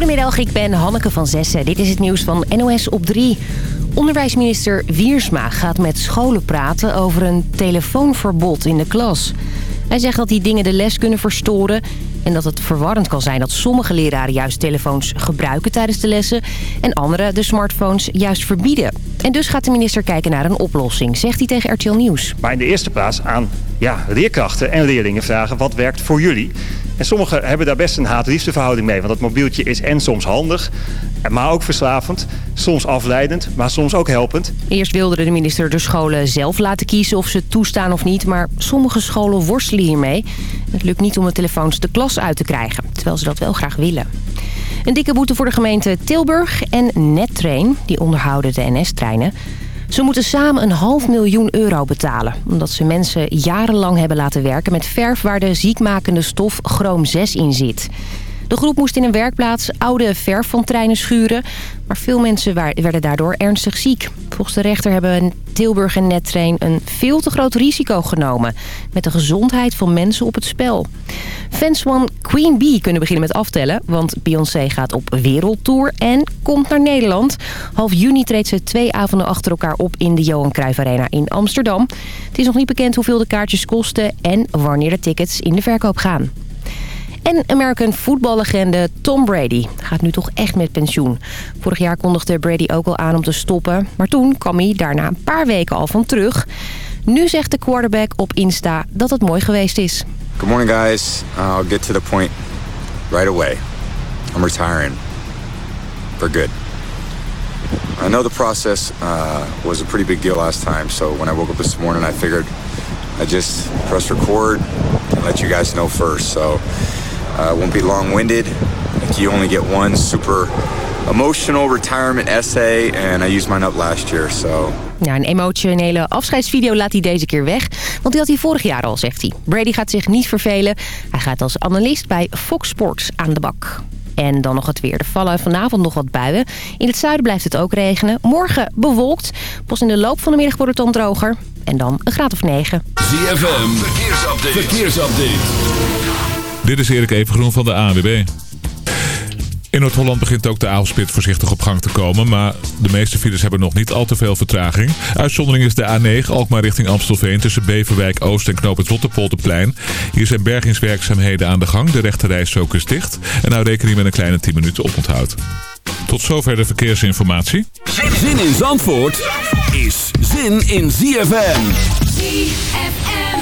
Goedemiddag, ik ben Hanneke van Zessen. Dit is het nieuws van NOS op 3. Onderwijsminister Wiersma gaat met scholen praten over een telefoonverbod in de klas. Hij zegt dat die dingen de les kunnen verstoren... en dat het verwarrend kan zijn dat sommige leraren juist telefoons gebruiken tijdens de lessen... en anderen de smartphones juist verbieden. En dus gaat de minister kijken naar een oplossing, zegt hij tegen RTL Nieuws. Maar in de eerste plaats aan ja, leerkrachten en leerlingen vragen wat werkt voor jullie. En sommigen hebben daar best een haat-liefde mee. Want dat mobieltje is en soms handig, maar ook verslavend. Soms afleidend, maar soms ook helpend. Eerst wilde de minister de scholen zelf laten kiezen of ze toestaan of niet. Maar sommige scholen worstelen hiermee. Het lukt niet om de telefoons de klas uit te krijgen. Terwijl ze dat wel graag willen. Een dikke boete voor de gemeente Tilburg en Nettrain. Die onderhouden de NS-treinen. Ze moeten samen een half miljoen euro betalen. Omdat ze mensen jarenlang hebben laten werken met verf waar de ziekmakende stof chroom 6 in zit. De groep moest in een werkplaats oude verf van treinen schuren. Maar veel mensen werden daardoor ernstig ziek. Volgens de rechter hebben Tilburg en Nettrain een veel te groot risico genomen. Met de gezondheid van mensen op het spel. Fans van Queen Bee kunnen beginnen met aftellen. Want Beyoncé gaat op wereldtour en komt naar Nederland. Half juni treedt ze twee avonden achter elkaar op in de Johan Cruijff Arena in Amsterdam. Het is nog niet bekend hoeveel de kaartjes kosten en wanneer de tickets in de verkoop gaan. En American voetballegende Tom Brady gaat nu toch echt met pensioen. Vorig jaar kondigde Brady ook al aan om te stoppen. Maar toen kwam hij daarna een paar weken al van terug. Nu zegt de quarterback op Insta dat het mooi geweest is. Good morning guys. I'll get to the point right away. I'm retiring. For good. I know the process uh, was a pretty big deal last time. So when I woke up this morning I figured I just press record and let you guys know first. So uh, won't be long-winded. You only get one super emotional retirement essay and I used mine up last year, so... Ja, een emotionele afscheidsvideo laat hij deze keer weg. Want die had hij vorig jaar al, zegt hij. Brady gaat zich niet vervelen. Hij gaat als analist bij Fox Sports aan de bak. En dan nog het weer. Er vallen vanavond nog wat buien. In het zuiden blijft het ook regenen. Morgen bewolkt. Pas in de loop van de middag wordt het dan droger. En dan een graad of 9. ZFM, verkeersupdate. verkeersupdate. Dit is Erik Evengroen van de ANWB. In Noord-Holland begint ook de avondspit voorzichtig op gang te komen, maar de meeste files hebben nog niet al te veel vertraging. Uitzondering is de A9, Alkmaar richting Amstelveen tussen Beverwijk Oost en Knoop het Rotterpolderplein. Hier zijn bergingswerkzaamheden aan de gang, de rechterrijstrook is dicht en nou rekening met een kleine 10 minuten oponthoud. Tot zover de verkeersinformatie. Zin in Zandvoort is zin in ZFM. ZFM.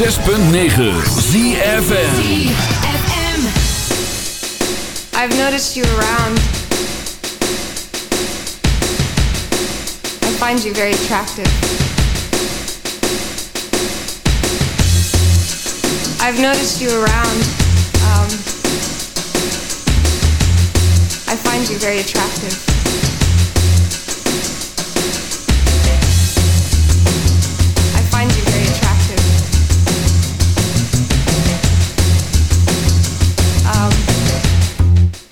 106.9 ZFM. I've noticed you around. I find you very attractive. I've noticed you around. Um, I find you very attractive.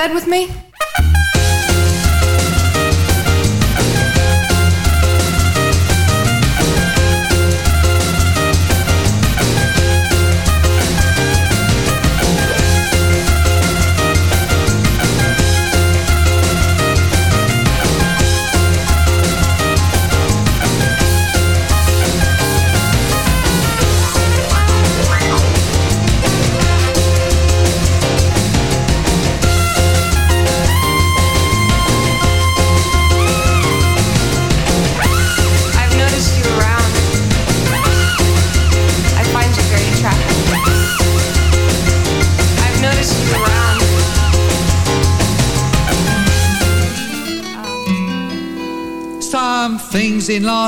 bed with me?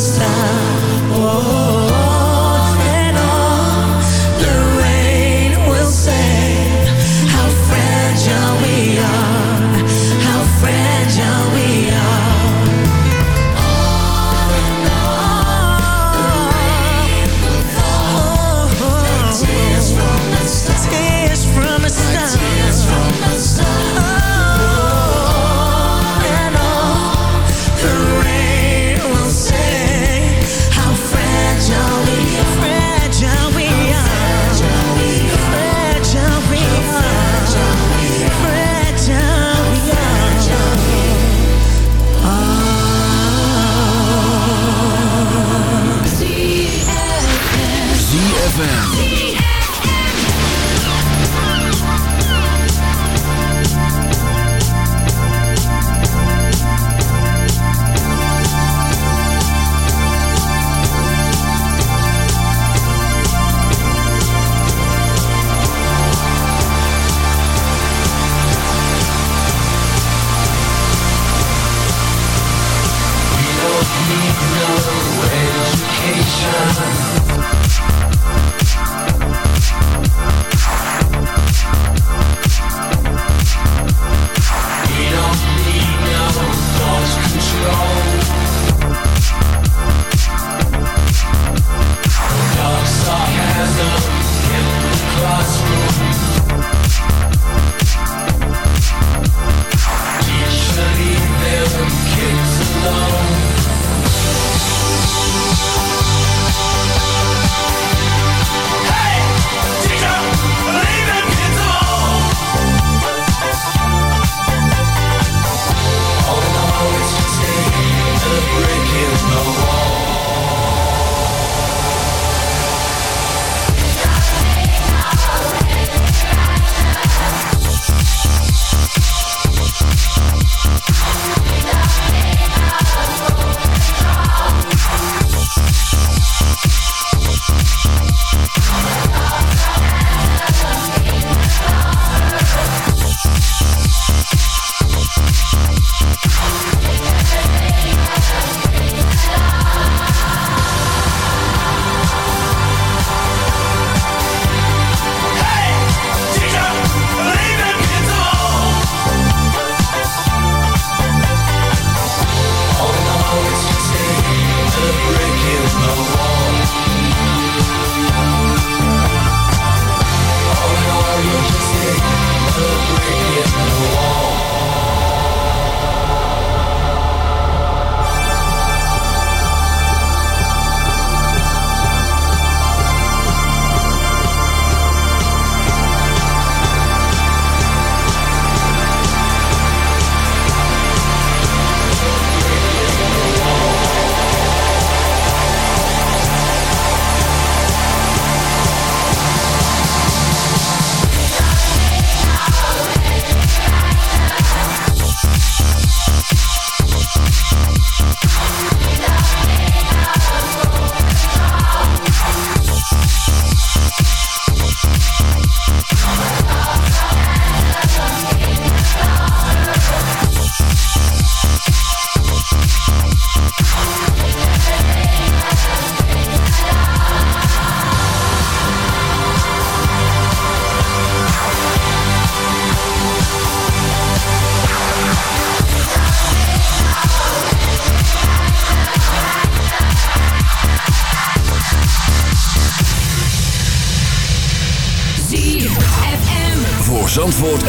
sta oh.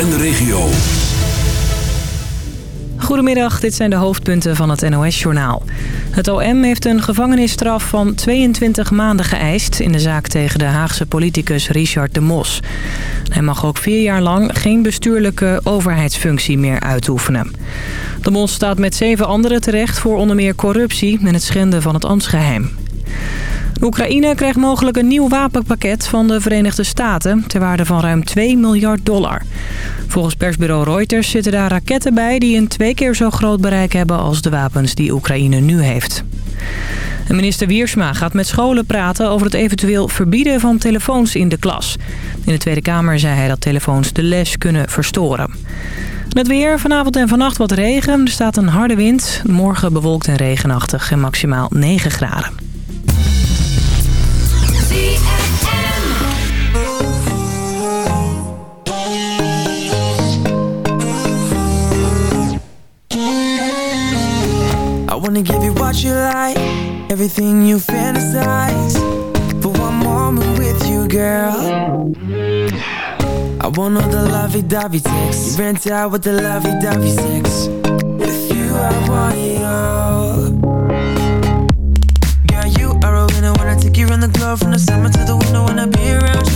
En regio. Goedemiddag, dit zijn de hoofdpunten van het NOS-journaal. Het OM heeft een gevangenisstraf van 22 maanden geëist... in de zaak tegen de Haagse politicus Richard de Mos. Hij mag ook vier jaar lang geen bestuurlijke overheidsfunctie meer uitoefenen. De Mos staat met zeven anderen terecht voor onder meer corruptie... en het schenden van het ambtsgeheim. Oekraïne krijgt mogelijk een nieuw wapenpakket van de Verenigde Staten... ter waarde van ruim 2 miljard dollar. Volgens persbureau Reuters zitten daar raketten bij... die een twee keer zo groot bereik hebben als de wapens die Oekraïne nu heeft. Minister Wiersma gaat met scholen praten over het eventueel verbieden van telefoons in de klas. In de Tweede Kamer zei hij dat telefoons de les kunnen verstoren. En Het weer, vanavond en vannacht wat regen. Er staat een harde wind. Morgen bewolkt en regenachtig en maximaal 9 graden. Wanna give you what you like, everything you fantasize. For one moment with you, girl. I want all the lovey-dovey sex. You rent out with the lovey-dovey sex. With you, I want it all. Girl, you are a winner I take you around the globe from the summer to the winter. I be around you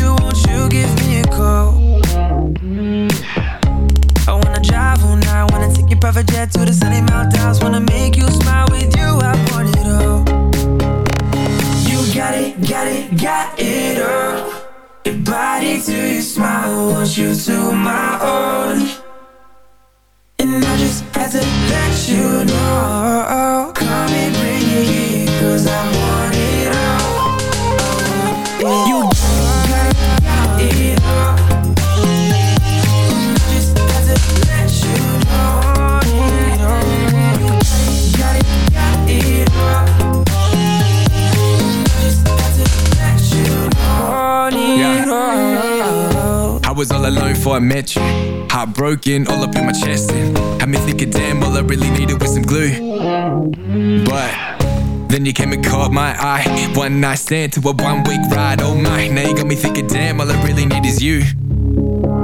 I met you. Heartbroken, all up in my chest. And had me thinking, damn, all I really needed was some glue. But Then you came and caught my eye. One night stand to a one week ride. Oh my, now you got me thinking, damn, all I really need is you.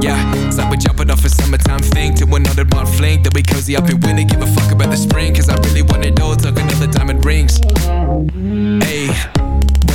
Yeah, it's like we're jumping off a summertime thing to another one fling. Then we cozy up in winter, give a fuck about the spring. Cause I really want all, talking of the diamond rings. Hey,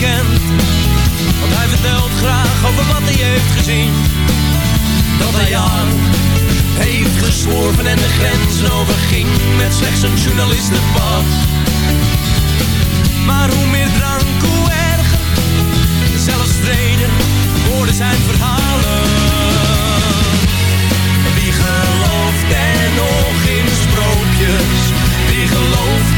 Want hij vertelt graag over wat hij heeft gezien. Dat hij aan heeft gezworven en de grens overging. Met slechts een journalistenpas. Maar hoe meer drank, hoe erger. Zelfs vrede worden zijn verhalen. Wie gelooft er nog in sprookjes? Wie gelooft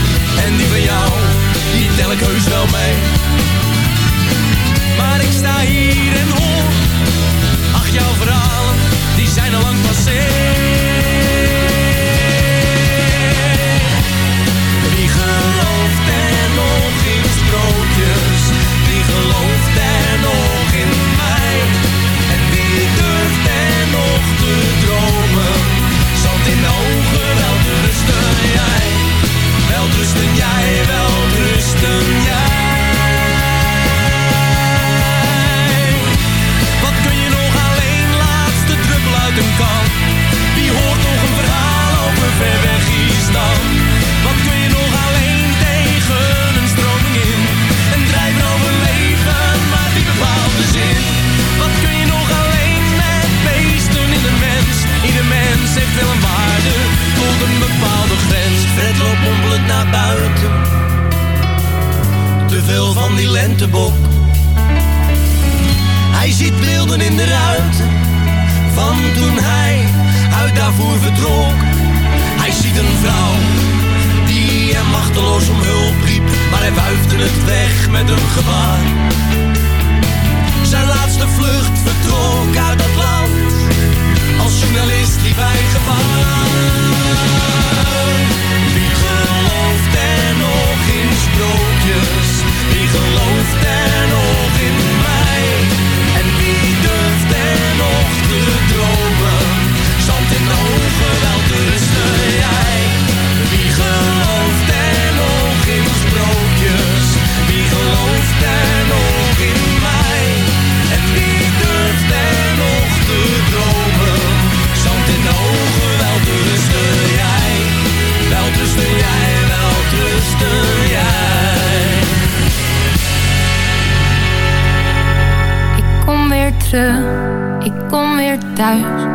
Ik kom weer thuis.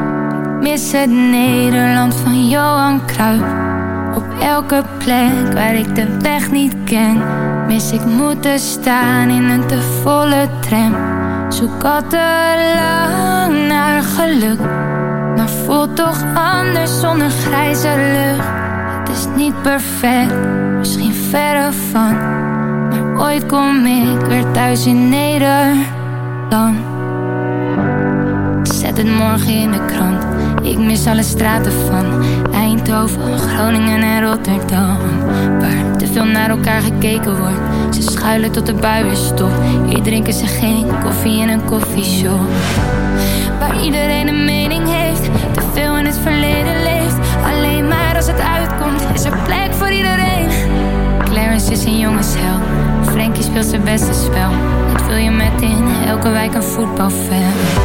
mis het Nederland van Johan Cruijff. Op elke plek waar ik de weg niet ken, mis ik moeten staan in een te volle tram. Zoek al te lang naar geluk, maar voelt toch anders zonder grijze lucht. Het is niet perfect, misschien verre van, maar ooit kom ik weer thuis in Nederland. Zet het morgen in de krant. Ik mis alle straten van Eindhoven, Groningen en Rotterdam. Waar te veel naar elkaar gekeken wordt. Ze schuilen tot de bui is stop. Hier drinken ze geen koffie in een koffieshop. Waar iedereen een mening heeft. Te veel in het verleden leeft. Alleen maar als het uitkomt, is er plek voor iedereen. Clarence is een jongensheld. Frankie speelt zijn beste spel. Wil je met in elke wijk een voetbalveld.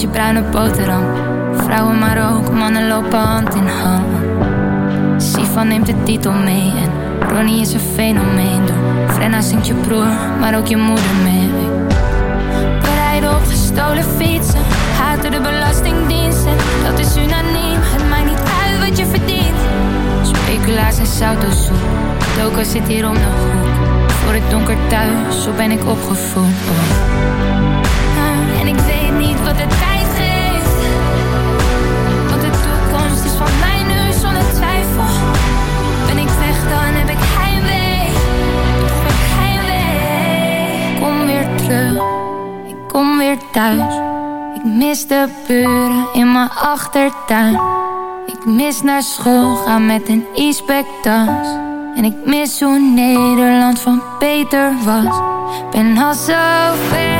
Je bruine boterham. Vrouwen maar ook, mannen lopen hand in hand. Sifan neemt de titel mee en Ronnie is een fenomeen. Door Frenna zingt je broer, maar ook je moeder mee. Rijden op gestolen fietsen, haten de belastingdiensten. Dat is unaniem, het maakt niet uit wat je verdient. Speculaas en sautosoep, Doko zit hier om de hoek. Voor het donker thuis, zo ben ik opgevoed. En ik weet niet wat de tijd thuis. Ik mis de buren in mijn achtertuin. Ik mis naar school gaan met een e-spectas. En ik mis hoe Nederland van beter was. Ben al zo ver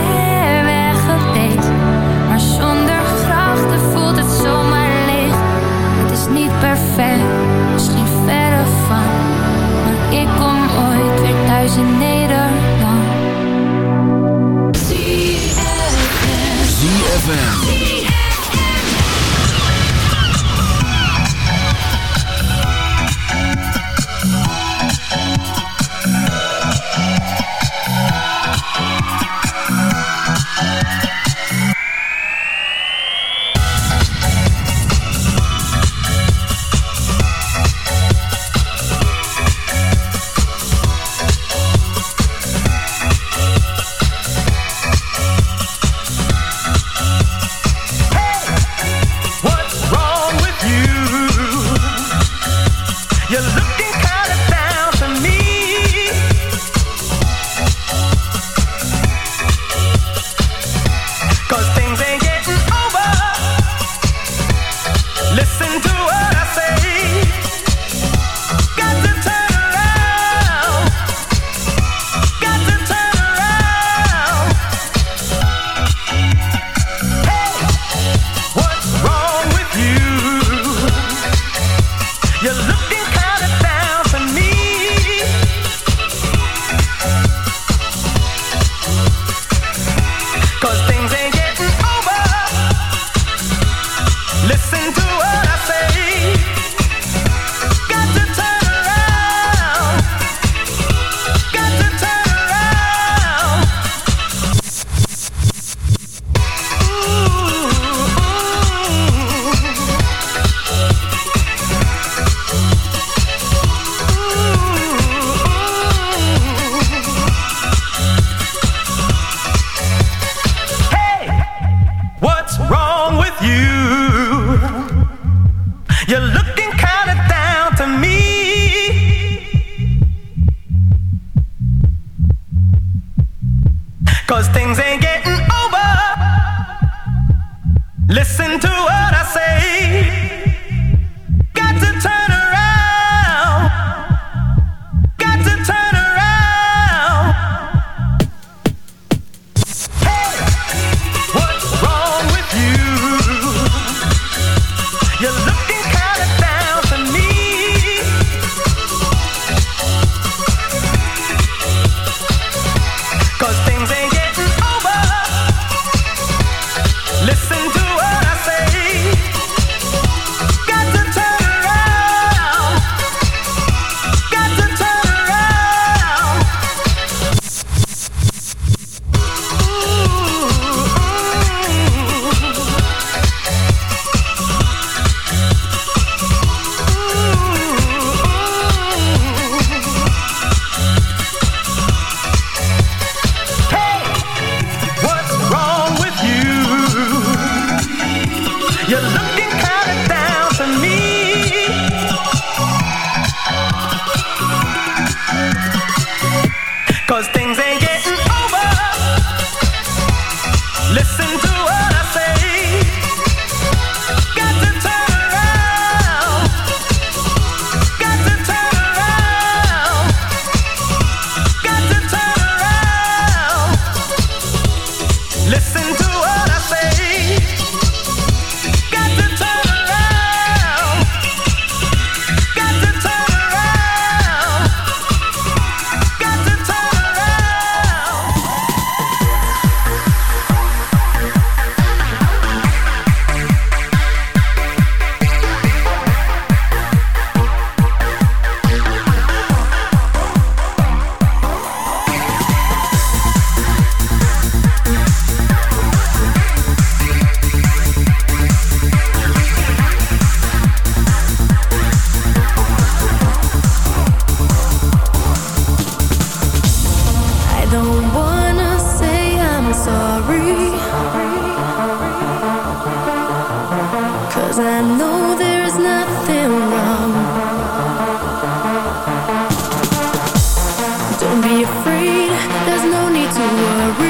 Don't be afraid, there's no need to worry.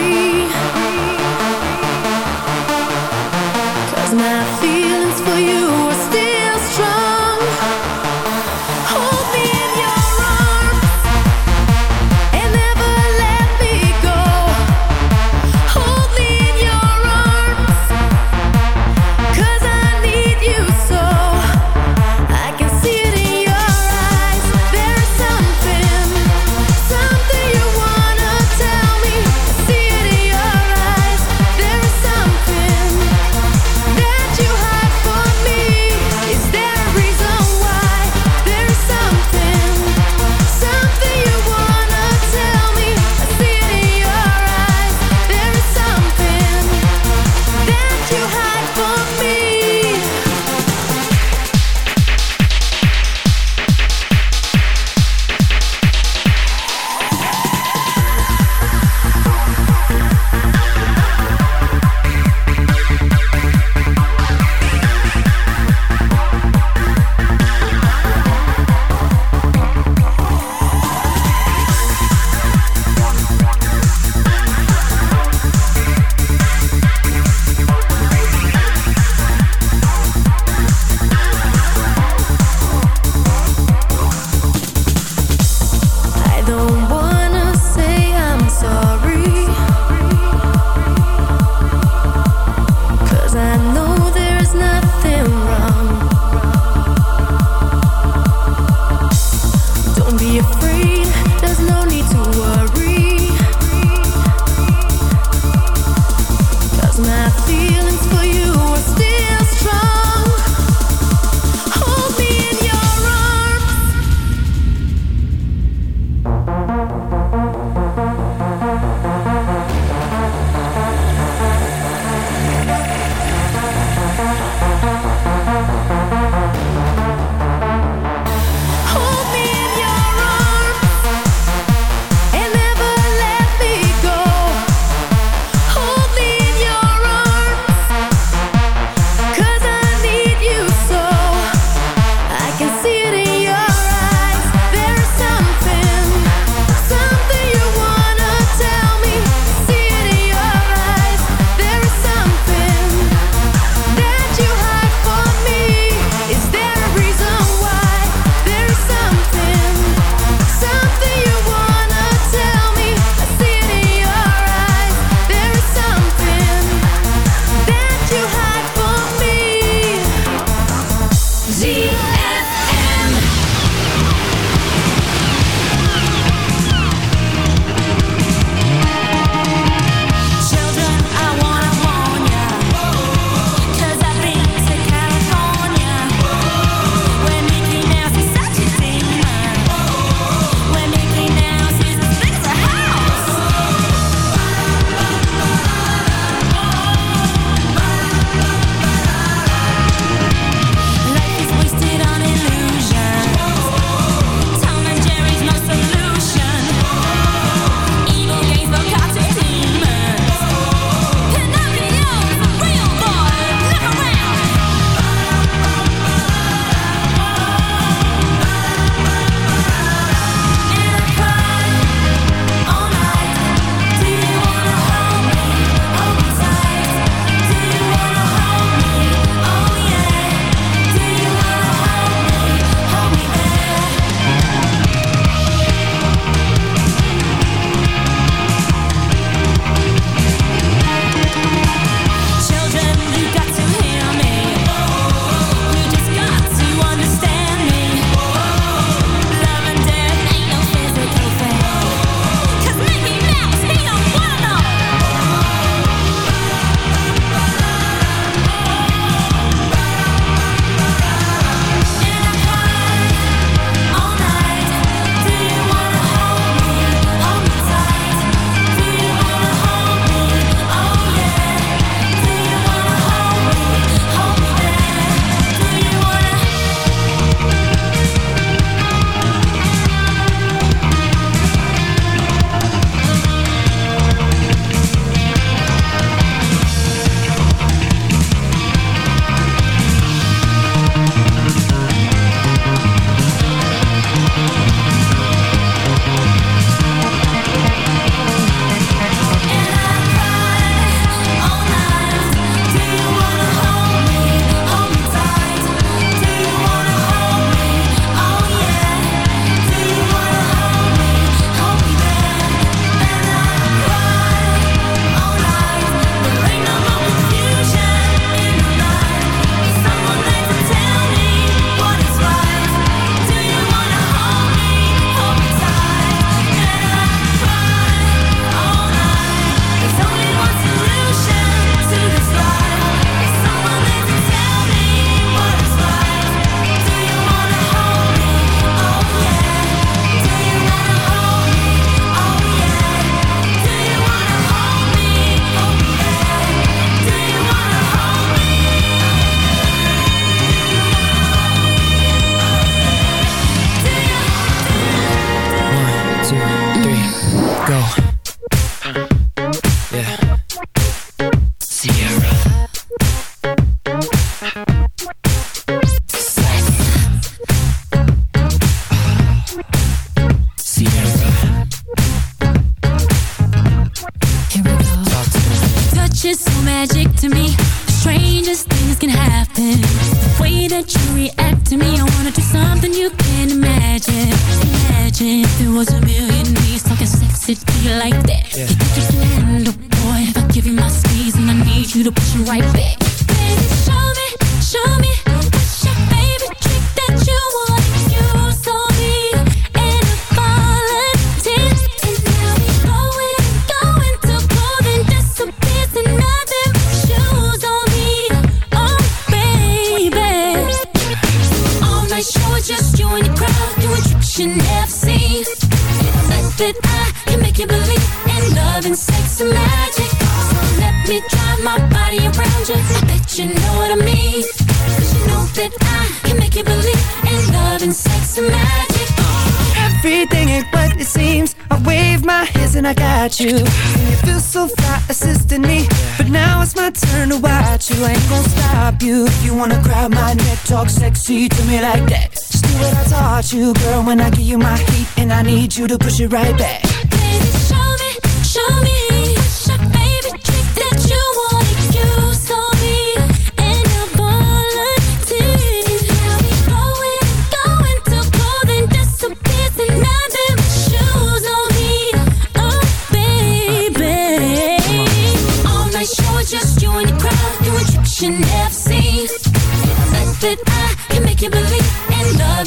my turn to watch you. Ain't gonna stop you. You wanna grab my neck, talk sexy to me like that. Just do what I taught you, girl. When I give you my heat, and I need you to push it right back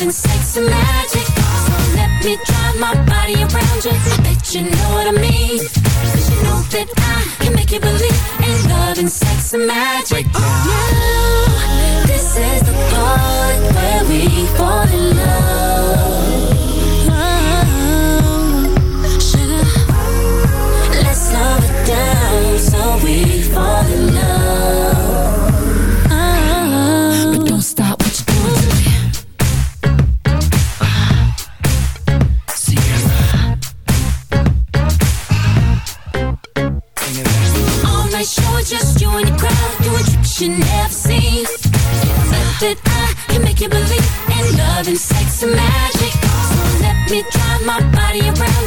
Having sex and magic. So let me drive my body around you. I bet you know what I mean. Cause you know that I can make you believe In love and sex and magic. Now, this is the part where we fall in love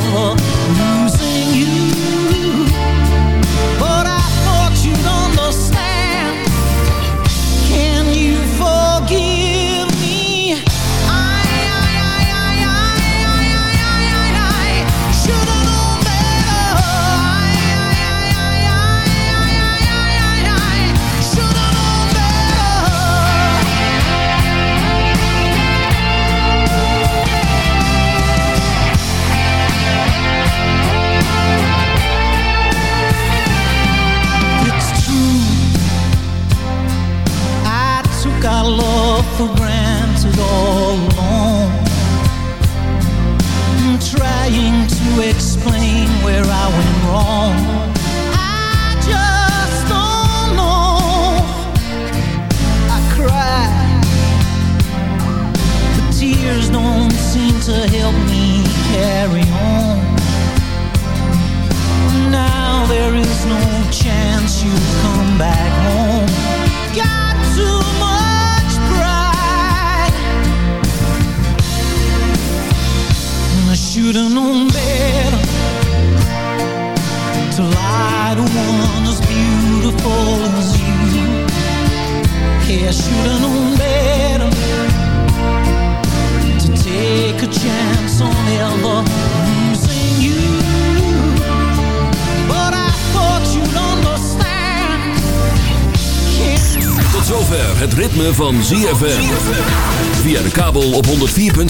mi.